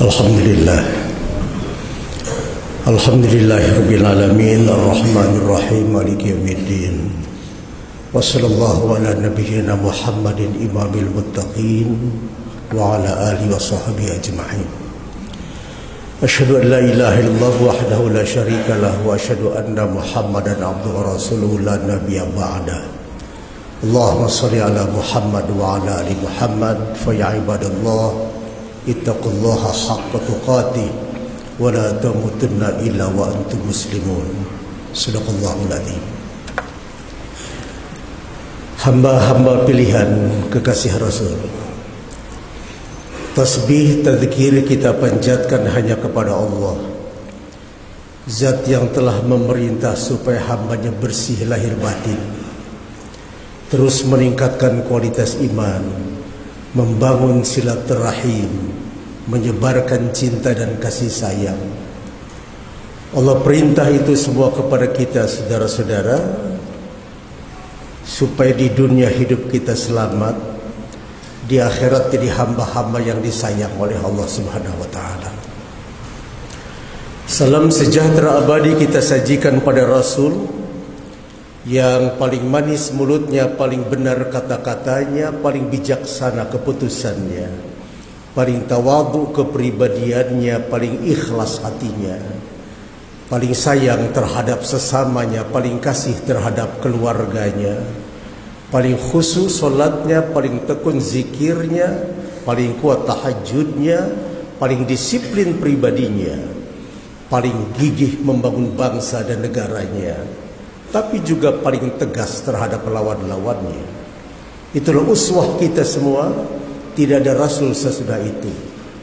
الحمد لله الحمد لله رب العالمين الرحمن الرحيم مالك يوم الدين وصلى الله على نبينا محمد إمام المتقين وعلى آله وصحبه أجمعين أشهد أن لا إله إلا الله وحده لا شريك له وأشهد أن محمدا عبده ورسوله لا نبي بعده اللهم صل على محمد وعلى آل محمد فيا عباد الله اتقوا الله حق تقاته ولا تموتن إلا وأنتم مسلمون صدق الله العظيم hamba-hamba pilihan kekasih Rasul Tasbih tadzkir kita panjatkan hanya kepada Allah Zat yang telah memerintah supaya hambanya bersih lahir batin Terus meningkatkan kualitas iman Membangun silaturahim Menyebarkan cinta dan kasih sayang Allah perintah itu semua kepada kita saudara-saudara supaya di dunia hidup kita selamat di akhirat jadi hamba-hamba yang disayang oleh Allah Subhanahu wa taala. Salam sejahtera abadi kita sajikan pada Rasul yang paling manis mulutnya, paling benar kata-katanya, paling bijaksana keputusannya, paling tawadu kepribadiannya, paling ikhlas hatinya, paling sayang terhadap sesamanya, paling kasih terhadap keluarganya, paling khusus solatnya, paling tekun zikirnya, paling kuat tahajudnya, paling disiplin pribadinya, paling gigih membangun bangsa dan negaranya, tapi juga paling tegas terhadap lawan-lawannya. Itulah uswah kita semua, tidak ada rasul sesudah itu.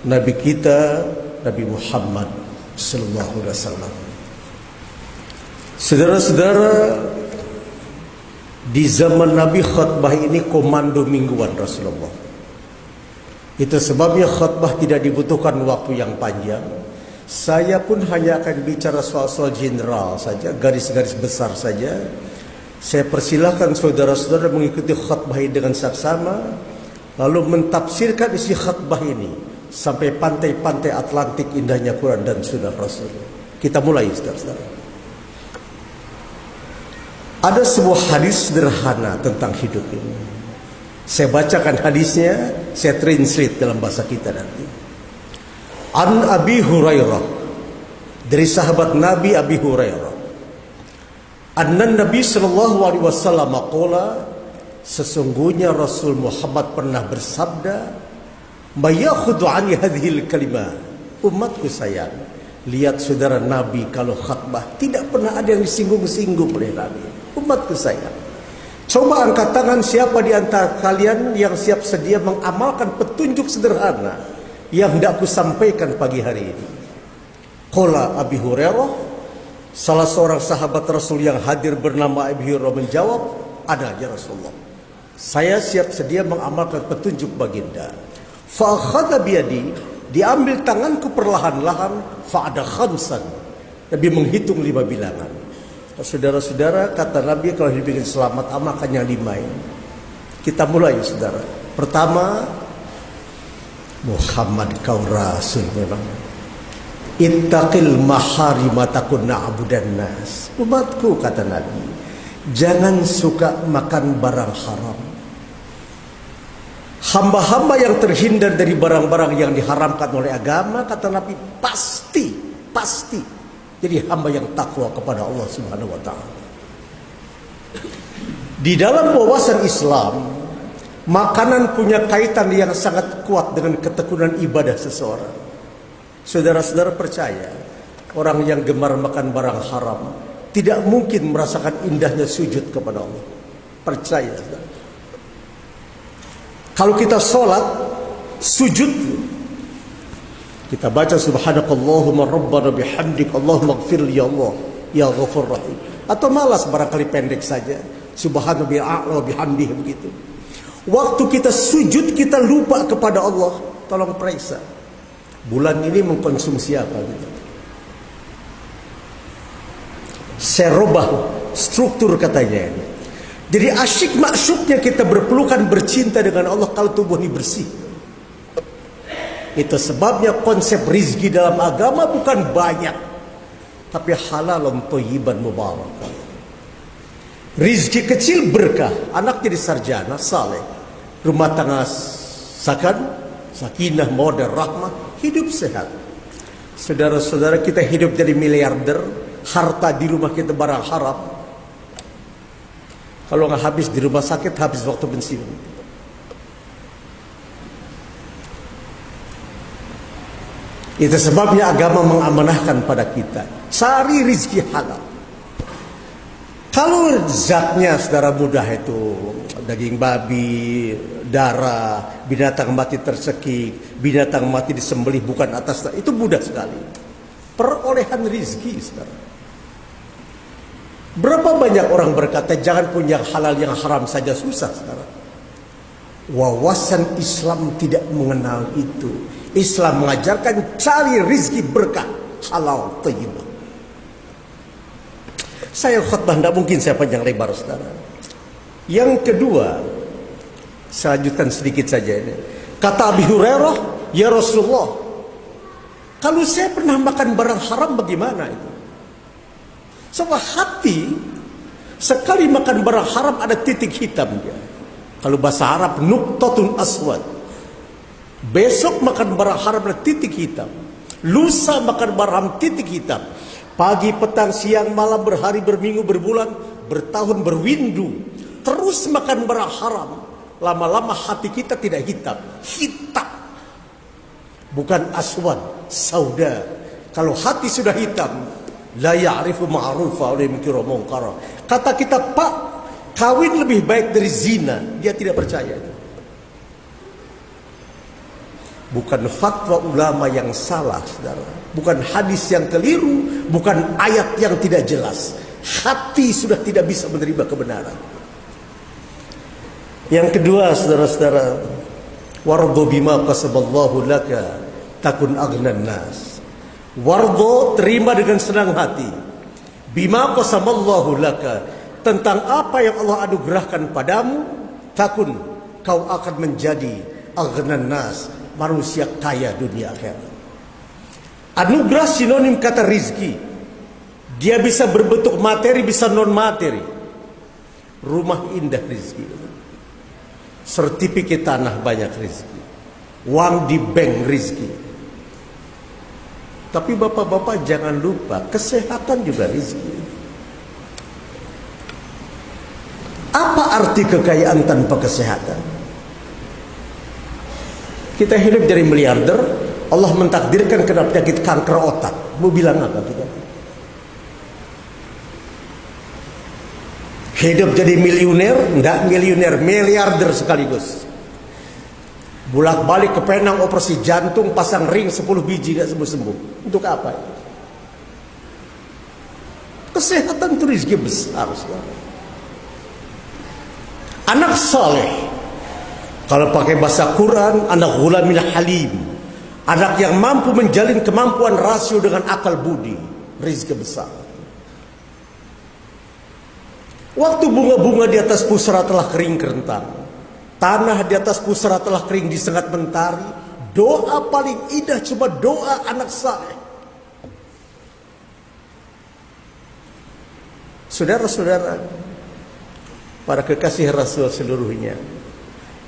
Nabi kita Nabi Muhammad sallallahu alaihi wasallam. Saudara-saudara Di zaman Nabi khutbah ini komando mingguan Rasulullah Itu sebabnya khutbah tidak dibutuhkan waktu yang panjang Saya pun hanya akan bicara soal-soal general saja Garis-garis besar saja Saya persilahkan saudara-saudara mengikuti khutbah ini dengan saksama Lalu mentafsirkan isi khutbah ini Sampai pantai-pantai Atlantik indahnya Quran dan sunnah Rasul Kita mulai saudara-saudara ada sebuah hadis sederhana tentang hidup ini. Saya bacakan hadisnya, saya translate dalam bahasa kita nanti. An Abi Hurairah dari sahabat Nabi Abi Hurairah. Anna Nabi sallallahu alaihi wasallam qala sesungguhnya Rasul Muhammad pernah bersabda, "Mayakhudhu anni hadhil kalimah." Umatku sayang, lihat saudara Nabi kalau khutbah tidak pernah ada yang disinggung-singgung oleh Nabi umatku saya. Coba angkat tangan siapa di antara kalian yang siap sedia mengamalkan petunjuk sederhana yang hendak aku sampaikan pagi hari ini. Qala Abi Hurairah, salah seorang sahabat Rasul yang hadir bernama Abi Hurairah menjawab, ada ya Rasulullah. Saya siap sedia mengamalkan petunjuk baginda. Fa akhadha biyadi, diambil tanganku perlahan-lahan fa ada khamsan. Nabi menghitung lima bilangan. Saudara-saudara kata Nabi kalau dibikin selamat amakannya lima ini. Kita mulai saudara. Pertama Muhammad kau rasul memang. Ittaqil maharima takun na'budan nas. Umatku kata Nabi, jangan suka makan barang haram. Hamba-hamba yang terhindar dari barang-barang yang diharamkan oleh agama kata Nabi pasti pasti jadi hamba yang takwa kepada Allah Subhanahu wa taala. Di dalam wawasan Islam, makanan punya kaitan yang sangat kuat dengan ketekunan ibadah seseorang. Saudara-saudara percaya, orang yang gemar makan barang haram tidak mungkin merasakan indahnya sujud kepada Allah. Percaya. Saudara. Kalau kita sholat, sujud kita baca subhanakallahumma rabbana bihamdik Allahumma gfirli ya Allah ya ghafur rahim. Atau malas barangkali pendek saja. Subhanahu bi'a'la bihamdih begitu. Waktu kita sujud kita lupa kepada Allah. Tolong periksa. Bulan ini mengkonsumsi apa gitu. Saya struktur katanya. Jadi asyik maksudnya kita berpelukan bercinta dengan Allah kalau tubuh ini bersih. Itu sebabnya konsep rizki dalam agama bukan banyak. Tapi halal thayyiban mubarak. Rizki kecil berkah. Anak jadi sarjana, saleh. Rumah tangga sakan, sakinah, modern, rahmah. Hidup sehat. Saudara-saudara kita hidup jadi miliarder. Harta di rumah kita barang haram. Kalau nggak habis di rumah sakit, habis waktu bensin. Itu sebabnya agama mengamanahkan pada kita. Cari rizki halal. Kalau zatnya saudara mudah itu daging babi, darah, binatang mati tersekik, binatang mati disembelih bukan atas itu mudah sekali. Perolehan rizki saudara. Berapa banyak orang berkata jangan punya halal yang haram saja susah saudara. Wawasan Islam tidak mengenal itu. Islam mengajarkan cari rizki berkah halal tayyibah. Saya khutbah tidak mungkin saya panjang lebar saudara. Yang kedua, saya lanjutkan sedikit saja ini. Kata Abi Hurairah, ya Rasulullah, kalau saya pernah makan barang haram bagaimana itu? Sebab hati sekali makan barang haram ada titik hitam dia. Kalau bahasa Arab nuktotun aswad. Besok makan barang haram ada titik hitam. Lusa makan barang haram titik hitam. Pagi, petang, siang, malam, berhari, berminggu, berbulan, bertahun, berwindu. Terus makan barang haram. Lama-lama hati kita tidak hitam. Hitam. Bukan aswad, sauda. Kalau hati sudah hitam, la ya'rifu ma'rufa oleh mungkara. Kata kita, Pak, kawin lebih baik dari zina. Dia tidak percaya. Bukan fatwa ulama yang salah, saudara. Bukan hadis yang keliru, bukan ayat yang tidak jelas. Hati sudah tidak bisa menerima kebenaran. Yang kedua, saudara-saudara, wardo bima qasaballahu laka takun agnan nas. Wardo terima dengan senang hati. Bima qasamallahu laka tentang apa yang Allah anugerahkan padamu, takun kau akan menjadi agnan nas, manusia kaya dunia akhirat. Anugerah sinonim kata rizki. Dia bisa berbentuk materi, bisa non materi. Rumah indah rizki. Sertifikat tanah banyak rizki. Uang di bank rizki. Tapi bapak-bapak jangan lupa, kesehatan juga rizki. Apa arti kekayaan tanpa kesehatan? Kita hidup dari miliarder, Allah mentakdirkan kena penyakit kanker otak. Mau bilang apa kita? Hidup jadi miliuner, enggak miliuner, miliarder sekaligus. Bulak balik ke Penang operasi jantung pasang ring 10 biji tidak sembuh-sembuh. Untuk apa? Kesehatan itu rezeki besar. Anak saleh kalau pakai bahasa Quran, anak gulamin halim. Anak yang mampu menjalin kemampuan rasio dengan akal budi. Rizki besar. Waktu bunga-bunga di atas pusara telah kering kerentang. Tanah di atas pusara telah kering disengat mentari. Doa paling indah cuma doa anak saleh. Saudara-saudara, para kekasih Rasul seluruhnya.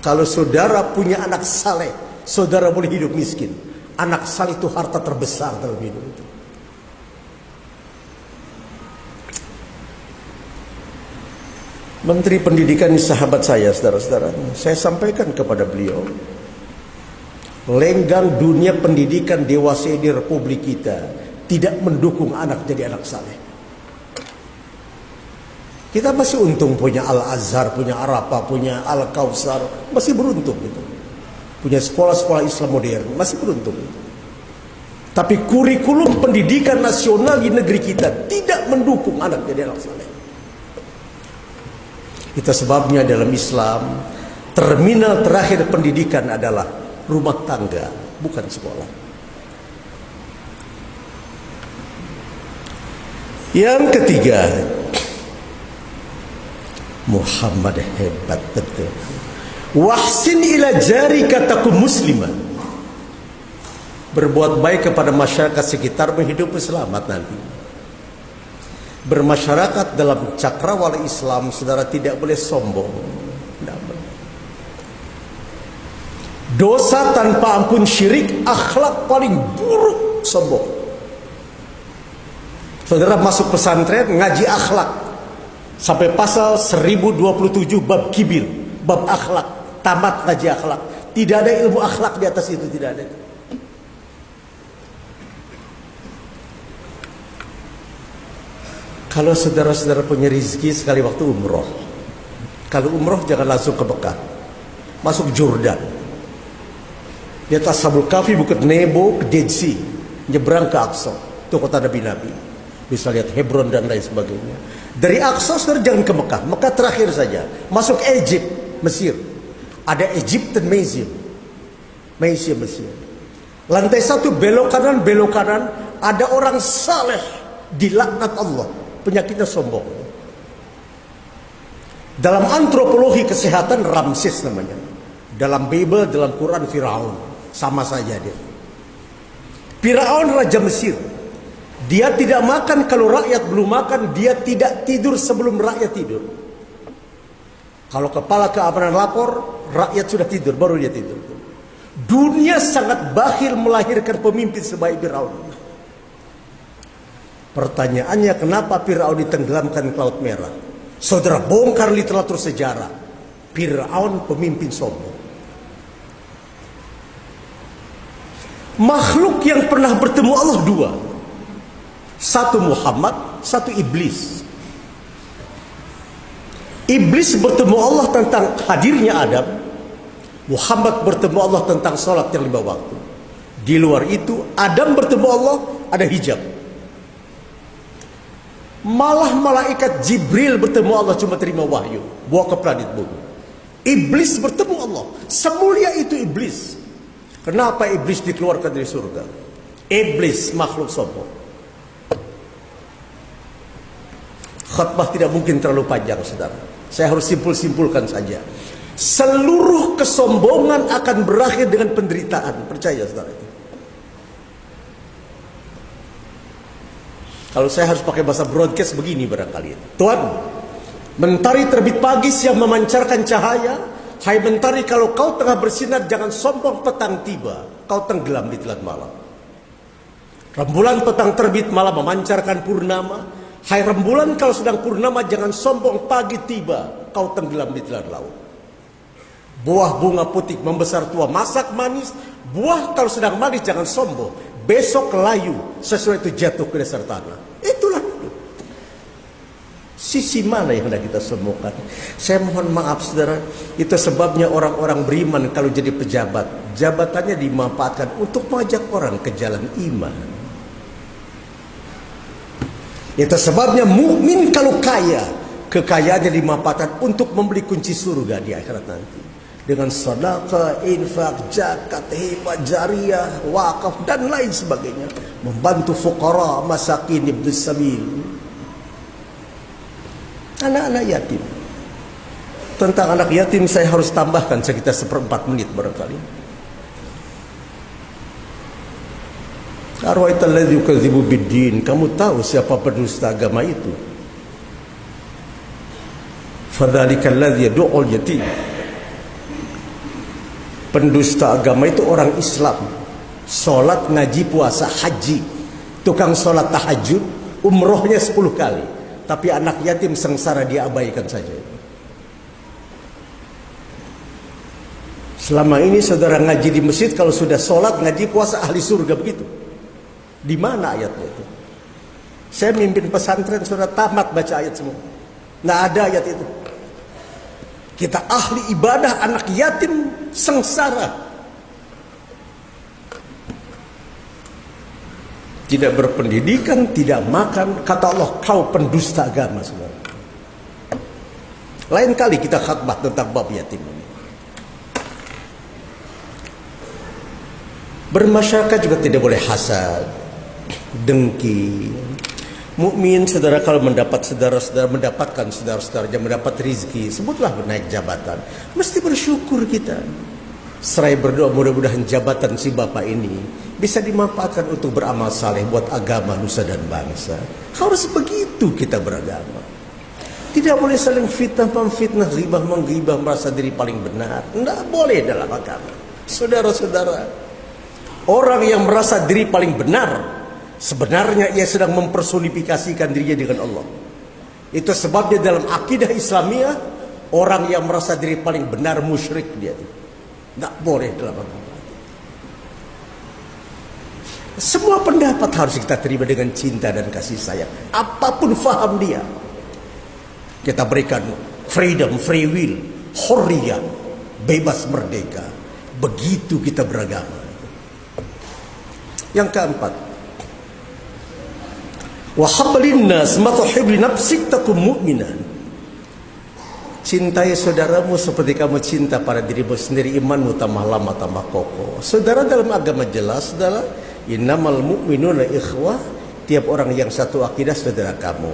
Kalau saudara punya anak saleh, saudara boleh hidup miskin. Anak saleh itu harta terbesar dalam hidup itu. Menteri Pendidikan sahabat saya, saudara-saudara. Saya sampaikan kepada beliau. Lenggang dunia pendidikan dewasa di Republik kita tidak mendukung anak jadi anak saleh. Kita masih untung punya Al-Azhar, punya Arafah, punya Al-Kausar. Masih beruntung gitu. Punya sekolah-sekolah Islam modern. Masih beruntung. Tapi kurikulum pendidikan nasional di negeri kita tidak mendukung anak jadi anak saleh. Itu sebabnya dalam Islam terminal terakhir pendidikan adalah rumah tangga, bukan sekolah. Yang ketiga, Muhammad hebat betul. Wahsin ila jari kataku musliman. Berbuat baik kepada masyarakat sekitar menghidupi selamat nanti. Bermasyarakat dalam cakrawala Islam, saudara tidak boleh sombong. Dosa tanpa ampun syirik, akhlak paling buruk sombong. Saudara masuk pesantren ngaji akhlak sampai pasal 1027 bab kibir, bab akhlak, tamat ngaji akhlak. Tidak ada ilmu akhlak di atas itu, tidak ada. Kalau saudara-saudara punya rezeki sekali waktu umroh. Kalau umroh jangan langsung ke Mekah. Masuk Jordan. Di atas Sabul Kafi bukit Nebo ke Dead Sea. Nyebrang ke Aqsa. Itu kota Nabi-Nabi. Bisa lihat Hebron dan lain sebagainya. Dari Aqsa saudara jangan ke Mekah. Mekah terakhir saja. Masuk Egypt, Mesir. Ada Egyptian Museum. Museum Mesir. Lantai satu belok kanan, belok kanan. Ada orang saleh dilaknat Allah. Penyakitnya sombong. Dalam antropologi kesehatan Ramses namanya. Dalam Bible, dalam Quran Firaun. Sama saja dia. Firaun raja Mesir. Dia tidak makan kalau rakyat belum makan, dia tidak tidur sebelum rakyat tidur. Kalau kepala keamanan lapor, rakyat sudah tidur, baru dia tidur. Dunia sangat bakhil melahirkan pemimpin sebaik Firaun. Pertanyaannya kenapa Firaun ditenggelamkan ke Laut Merah? Saudara bongkar literatur sejarah. Firaun pemimpin sombong. Makhluk yang pernah bertemu Allah dua. Satu Muhammad, satu iblis. Iblis bertemu Allah tentang hadirnya Adam. Muhammad bertemu Allah tentang sholat yang lima waktu. Di luar itu, Adam bertemu Allah ada hijab. Malah malaikat Jibril bertemu Allah cuma terima wahyu. Bawa ke planet bumi. Iblis bertemu Allah. Semulia itu iblis. Kenapa iblis dikeluarkan dari surga? Iblis makhluk sombong. Khutbah tidak mungkin terlalu panjang, saudara. Saya harus simpul-simpulkan saja. Seluruh kesombongan akan berakhir dengan penderitaan. Percaya, saudara itu. Kalau saya harus pakai bahasa broadcast begini barangkali. Tuhan, mentari terbit pagi siang memancarkan cahaya, Hai mentari kalau kau tengah bersinar jangan sombong petang tiba. Kau tenggelam di telan malam. Rembulan petang terbit malah memancarkan purnama. Hai rembulan kalau sedang purnama jangan sombong pagi tiba. Kau tenggelam di telan laut. Buah bunga putih membesar tua masak manis. Buah kalau sedang manis jangan sombong. Besok layu sesuai itu jatuh ke dasar tanah. Itulah Sisi mana yang hendak kita semukan? Saya mohon maaf saudara, itu sebabnya orang-orang beriman kalau jadi pejabat, jabatannya dimanfaatkan untuk mengajak orang ke jalan iman. Itu sebabnya mukmin kalau kaya, kekayaannya dimanfaatkan untuk membeli kunci surga di akhirat nanti. Dengan sedekah, infak, zakat, hibah jariah, wakaf dan lain sebagainya, membantu fuqara, masakin, ibnu sabil, Anak-anak yatim. Tentang anak yatim saya harus tambahkan sekitar seperempat menit barangkali. Arwaital ladzi yukadzibu biddin. Kamu tahu siapa pendusta agama itu? Fadzalikal ladzi yad'ul yatim. Pendusta agama itu orang Islam. Salat, ngaji, puasa, haji. Tukang salat tahajud, umrohnya 10 kali. Tapi anak yatim sengsara dia abaikan saja. Selama ini saudara ngaji di masjid kalau sudah sholat ngaji puasa ahli surga begitu. Di mana ayatnya itu? Saya mimpin pesantren sudah tamat baca ayat semua. Nggak ada ayat itu. Kita ahli ibadah anak yatim sengsara. tidak berpendidikan, tidak makan, kata Allah kau pendusta agama semua. Lain kali kita khutbah tentang bab yatim ini. Bermasyarakat juga tidak boleh hasad, dengki. Mukmin saudara kalau mendapat saudara-saudara mendapatkan saudara-saudara mendapat rizki, sebutlah naik jabatan, mesti bersyukur kita. Serai berdoa mudah-mudahan jabatan si bapak ini bisa dimanfaatkan untuk beramal saleh buat agama nusa dan bangsa. Harus begitu kita beragama. Tidak boleh saling fitnah memfitnah, ribah menggibah, merasa diri paling benar. Tidak boleh dalam agama. Saudara-saudara, orang yang merasa diri paling benar, sebenarnya ia sedang mempersonifikasikan dirinya dengan Allah. Itu sebabnya dalam akidah Islamiyah, orang yang merasa diri paling benar musyrik dia. Tidak boleh dalam agama. Semua pendapat harus kita terima dengan cinta dan kasih sayang. Apa pun faham dia. Kita berikan freedom, free will, hurriyah, bebas merdeka. Begitu kita beragama. Yang keempat. Wa hablin nas ma tuhibli nafsik takum mu'minan. Cintai saudaramu seperti kamu cinta pada dirimu sendiri imanmu tambah lama tambah kokoh. Saudara dalam agama jelas adalah innamal mu'minuna ikhwah. Tiap orang yang satu akidah saudara kamu.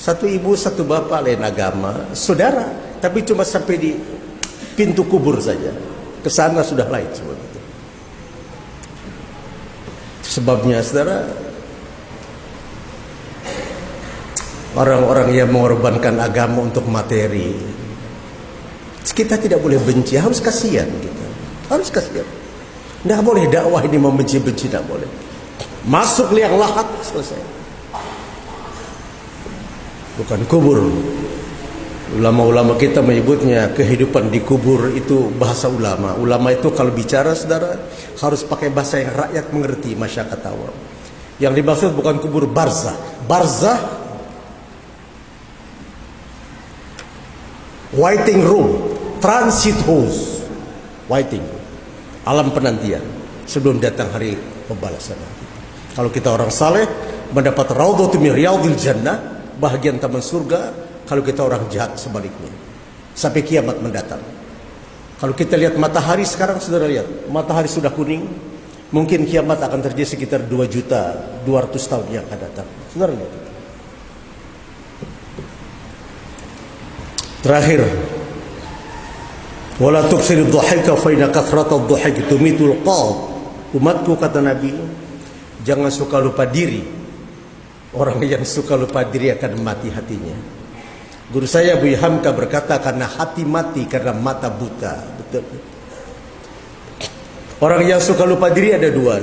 Satu ibu, satu bapak lain agama, saudara, tapi cuma sampai di pintu kubur saja. Ke sana sudah lain. Sebabnya saudara, orang-orang yang mengorbankan agama untuk materi. Kita tidak boleh benci, harus kasihan kita. Harus kasihan. Tidak boleh dakwah ini membenci-benci, tidak boleh. Masuk liang lahat, selesai. Bukan kubur. Ulama-ulama kita menyebutnya kehidupan di kubur itu bahasa ulama. Ulama itu kalau bicara saudara harus pakai bahasa yang rakyat mengerti masyarakat awam. Yang dimaksud bukan kubur barzah. Barzah waiting room, transit house, waiting, alam penantian sebelum datang hari pembalasan. Kalau kita orang saleh mendapat raudhatu min riyadil jannah, bahagian taman surga. Kalau kita orang jahat sebaliknya, sampai kiamat mendatang. Kalau kita lihat matahari sekarang saudara lihat, matahari sudah kuning, mungkin kiamat akan terjadi sekitar 2 juta 200 tahun yang akan datang. Saudara lihat. Terakhir, wala tuksiru dhahika fa inna kathrata dhahik tumitul qalb. Umatku kata Nabi, jangan suka lupa diri. Orang yang suka lupa diri akan mati hatinya. Guru saya Abu Hamka berkata karena hati mati karena mata buta. Betul. Orang yang suka lupa diri ada dua.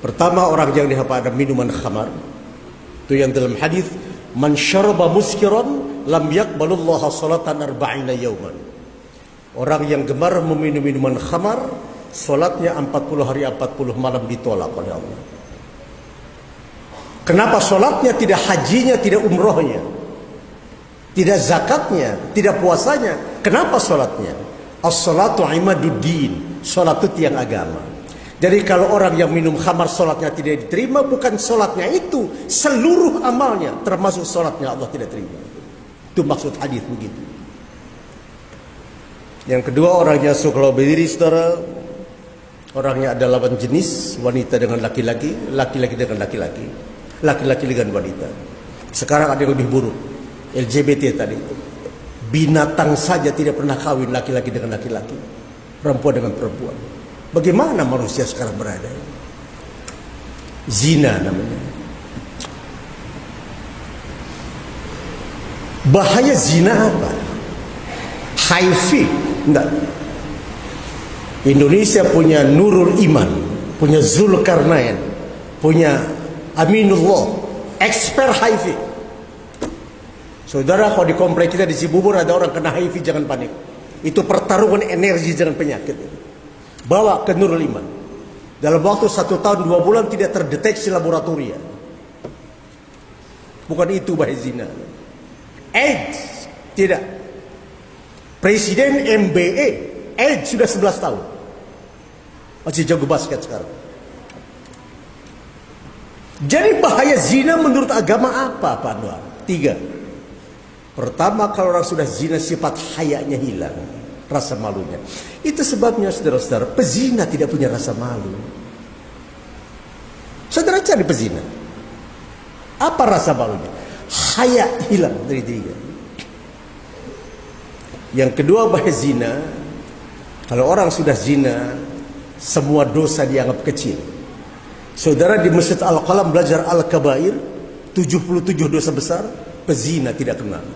Pertama orang yang dihapa ada minuman khamar. Itu yang dalam hadis man syaraba muskiran lam yaqbalullah salatan arba'ina yauman. Orang yang gemar meminum minuman khamar, salatnya 40 hari 40 malam ditolak oleh Allah. Kenapa salatnya tidak hajinya, tidak umrohnya? Tidak zakatnya, tidak puasanya. Kenapa salatnya? As-salatu imaduddin. Salat itu tiang agama. Jadi kalau orang yang minum khamar solatnya tidak diterima bukan solatnya itu seluruh amalnya termasuk solatnya Allah tidak terima. Itu maksud hadis begitu. Yang kedua orang yang suka berdiri saudara orangnya ada lawan jenis wanita dengan laki-laki, laki-laki dengan laki-laki, laki-laki dengan wanita. Sekarang ada yang lebih buruk LGBT tadi itu. Binatang saja tidak pernah kawin laki-laki dengan laki-laki, perempuan dengan perempuan. Bagaimana manusia sekarang berada? Zina namanya. Bahaya zina apa? HIV. Enggak. Indonesia punya Nurul Iman, punya Zulkarnain, punya Aminullah, expert HIV. Saudara kalau di komplek kita di Cibubur ada orang kena HIV jangan panik. Itu pertarungan energi dengan penyakit. Bawa ke Nurul Iman. Dalam waktu satu tahun dua bulan tidak terdeteksi laboratoria. Bukan itu bahaya zina. AIDS tidak. Presiden MBE AIDS sudah 11 tahun. Masih jago basket sekarang. Jadi bahaya zina menurut agama apa Pak Anwar? Tiga. Pertama kalau orang sudah zina sifat hayanya hilang. Rasa malunya. Itu sebabnya saudara-saudara pezina tidak punya rasa malu. Saudara cari pezina. Apa rasa malunya? Haya hilang dari dirinya. Yang kedua bahaya zina Kalau orang sudah zina, semua dosa dianggap kecil. Saudara di Masjid Al-Qalam belajar Al-Kabair, 77 dosa besar, pezina tidak kenal.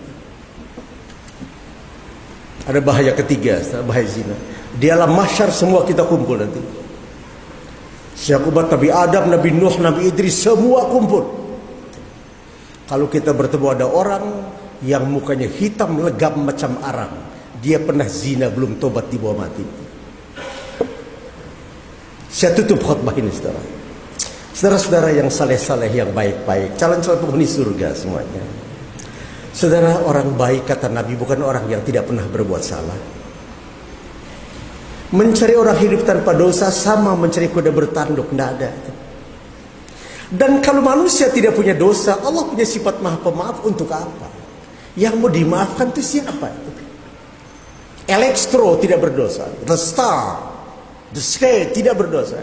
Ada bahaya ketiga, bahaya zina. Di alam mahsyar semua kita kumpul nanti. Syekh Nabi Adam, Nabi Nuh, Nabi Idris semua kumpul. Kalau kita bertemu ada orang yang mukanya hitam legam macam arang, dia pernah zina belum tobat di bawah mati. Saya tutup khutbah ini saudara. Saudara-saudara yang saleh-saleh yang baik-baik, calon-calon penghuni surga semuanya. Saudara orang baik kata Nabi bukan orang yang tidak pernah berbuat salah. Mencari orang hidup tanpa dosa sama mencari kuda bertanduk, tidak ada. Dan kalau manusia tidak punya dosa, Allah punya sifat maha pemaaf untuk apa? Yang mau dimaafkan itu siapa? Elektro tidak berdosa. The star, the sky tidak berdosa.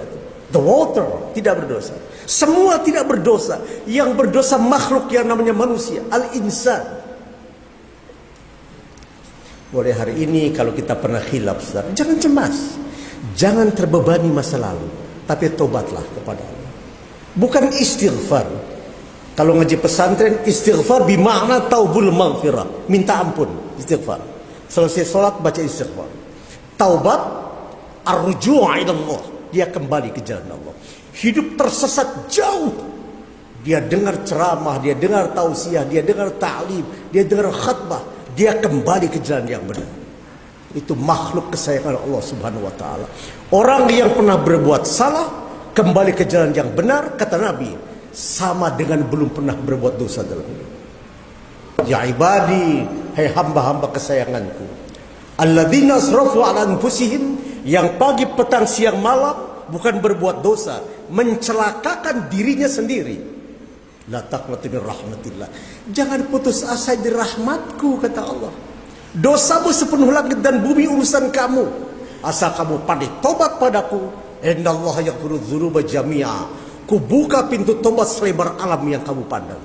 The water tidak berdosa. Semua tidak berdosa. Yang berdosa makhluk yang namanya manusia. Al-insan. Mulai hari ini kalau kita pernah saudara, jangan cemas. Jangan terbebani masa lalu, tapi tobatlah kepada Allah. Bukan istighfar. Kalau ngaji pesantren, istighfar bermakna taubul maghfirah, minta ampun, istighfar. Selesai sholat baca istighfar. Taubat arju' Allah. Dia kembali ke jalan Allah. Hidup tersesat jauh. Dia dengar ceramah, dia dengar tausiah, dia dengar ta'lim, dia dengar khutbah, dia kembali ke jalan yang benar. Itu makhluk kesayangan Allah Subhanahu wa taala. Orang yang pernah berbuat salah kembali ke jalan yang benar kata Nabi sama dengan belum pernah berbuat dosa dalam hidup. Ya ibadi, hai hamba-hamba kesayanganku. Alladzina asrafu ala anfusihim yang pagi petang siang malam bukan berbuat dosa, mencelakakan dirinya sendiri. La taqnatu rahmatillah. Jangan putus asa di rahmatku kata Allah. Dosamu sepenuh langit dan bumi urusan kamu. Asal kamu pandai tobat padaku. Innallaha yaghfiru dzunuba jami'a. Ku buka pintu tobat selebar alam yang kamu pandang.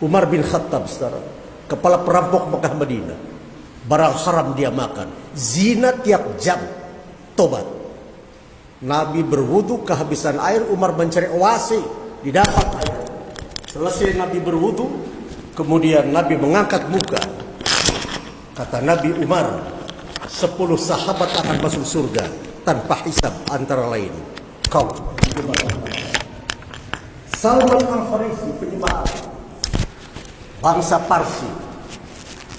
Umar bin Khattab saudara, kepala perampok Mekah Madinah. Barang haram dia makan, zina tiap jam, tobat. Nabi berwudu kehabisan air, Umar mencari oase, didapat air. Selesai Nabi berwudu, kemudian Nabi mengangkat muka. Kata Nabi Umar, sepuluh sahabat akan masuk surga tanpa hisab antara lain. Kau. Salman Al-Farisi penyembah bangsa Parsi.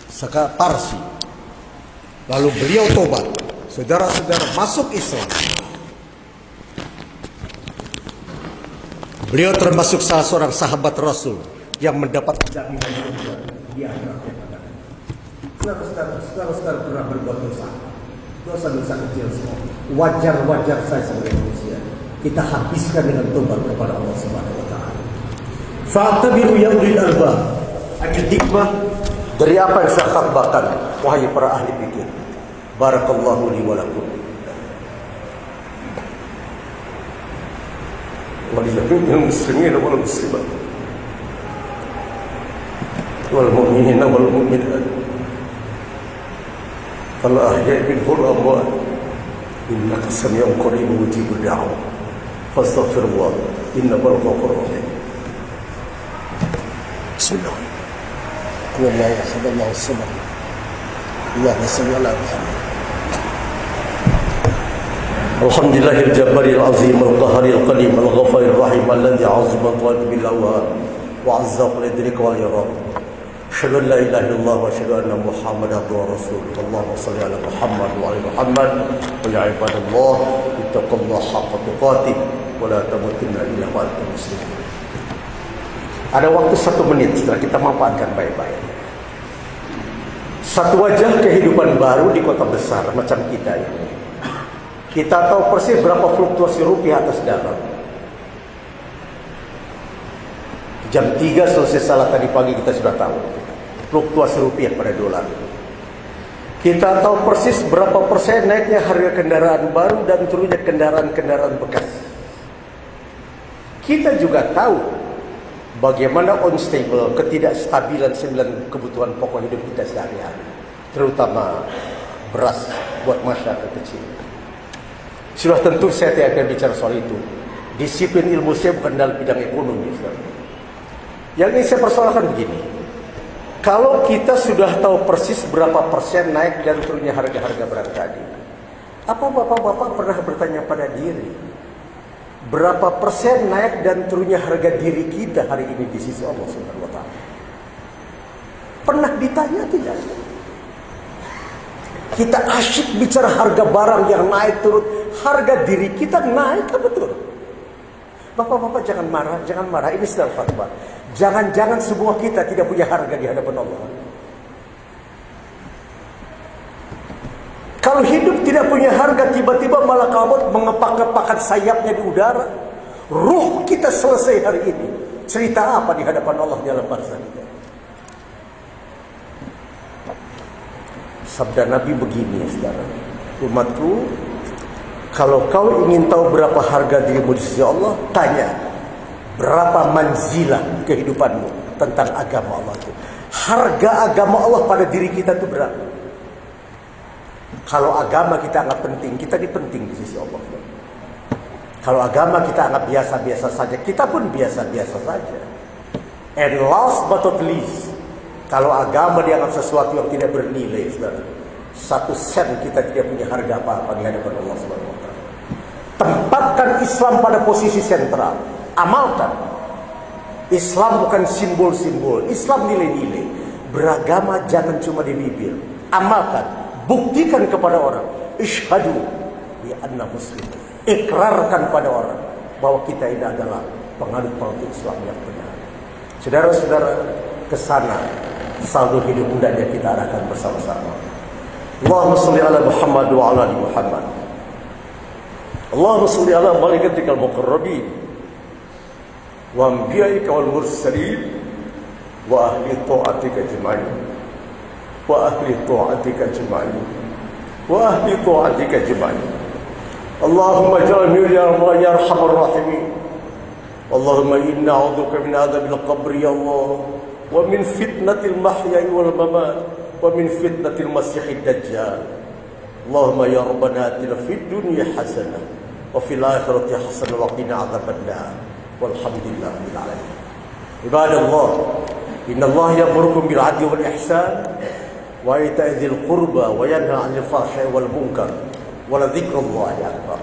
Seka Parsi. Lalu beliau tobat. Saudara-saudara masuk Islam. Beliau termasuk salah seorang sahabat Rasul yang mendapat jaminan di akhirat Saudara-saudara pernah berbuat dosa. Dosa-dosa kecil semua. Wajar-wajar saya sebagai manusia. Kita habiskan dengan tobat kepada Allah Subhanahu wa taala. Fa'tabiru ya ulil albab. Ambil hikmah dari apa yang saya khabarkan wahai para ahli fikir. Barakallahu li wa lakum. ولجميع المسلمين والمسلمات والمؤمنين والمؤمنات فالأحياء منه الأموات إنك سميع قريب مجيب الدعوة فاستغفر الله إنه هو الغفور الرحيم بسم الله هو الله أحد الله الصمد اللهم صل على محمد الحمد لله الجبار العظيم القهار القديم الغفار الرحيم الذي عظم طوال بالأوهام وعز الإدرك والإرام أشهد أن لا إله إلا الله وأشهد أن محمدا عبده ورسوله اللهم صل على محمد وعلى محمد ويا عباد الله اتقوا الله حق تقاته ولا تموتن إلا وأنتم مسلمون Ada waktu satu menit setelah kita manfaatkan baik-baik. Satu wajah kehidupan baru di kota besar macam kita ini. Kita tahu persis berapa fluktuasi rupiah atas dalam. Jam 3 selesai salat tadi pagi kita sudah tahu. Fluktuasi rupiah pada dolar. Kita tahu persis berapa persen naiknya harga kendaraan baru dan turunnya kendaraan-kendaraan bekas. Kita juga tahu bagaimana unstable, ketidakstabilan sembilan kebutuhan pokok hidup kita sehari-hari. Terutama beras buat masyarakat kecil. Sudah tentu saya tidak akan bicara soal itu. Disiplin ilmu saya bukan dalam bidang ekonomi. Yang ini saya persoalkan begini. Kalau kita sudah tahu persis berapa persen naik dan turunnya harga-harga barang tadi, apa bapak-bapak pernah bertanya pada diri, berapa persen naik dan turunnya harga diri kita hari ini di sisi Allah Subhanahu wa taala? Pernah ditanya tidak? Kita asyik bicara harga barang yang naik turun, harga diri kita naik betul? Bapak-bapak jangan marah, jangan marah. Ini sedang fatwa. Jangan-jangan semua kita tidak punya harga di hadapan Allah. Kalau hidup tidak punya harga, tiba-tiba malah kabut mengepak-kepakan sayapnya di udara. Ruh kita selesai hari ini. Cerita apa di hadapan Allah di alam barzah kita? Sabda Nabi begini, saudara. Umatku, kalau kau ingin tahu berapa harga dirimu di sisi Allah, tanya berapa manzilah kehidupanmu tentang agama Allah itu. Harga agama Allah pada diri kita itu berapa? Kalau agama kita anggap penting, kita dipenting di sisi Allah. Kalau agama kita anggap biasa-biasa saja, kita pun biasa-biasa saja. And last but not least, kalau agama dianggap sesuatu yang tidak bernilai, saudara, satu sen kita tidak punya harga apa-apa di hadapan Allah Subhanahu Tempatkan Islam pada posisi sentral. Amalkan. Islam bukan simbol-simbol. Islam nilai-nilai. Beragama jangan cuma di bibir. Amalkan. Buktikan kepada orang. Ishadu bi anna muslim. Ikrarkan pada orang bahwa kita ini adalah penganut politik Islam yang benar. Saudara-saudara, ke sana saldo hidup mudanya kita arahkan bersama-sama. Allahumma salli ala Muhammad wa ala Muhammad. اللهم صل على ملائكتك المقربين. وانبيائك والمرسلين وأهل طاعتك أجمعين. وأهل طاعتك أجمعين. وأهل طاعتك أجمعين. اللهم اجعلني يا أرحم الراحمين. اللهم إنا نعوذ بك من عذاب القبر يا الله ومن فتنة المحيا والممات ومن فتنة المسيح الدجال. اللهم يا ربنا آتنا في الدنيا حسنة وفي الآخرة حسنة وقنا عذاب النار. والحمد لله رب العالمين. عباد الله إن الله يأمركم بالعدل والإحسان وإيتاء ذي القربى وينهى عن الفحشاء والمنكر ولذكر الله أكبر.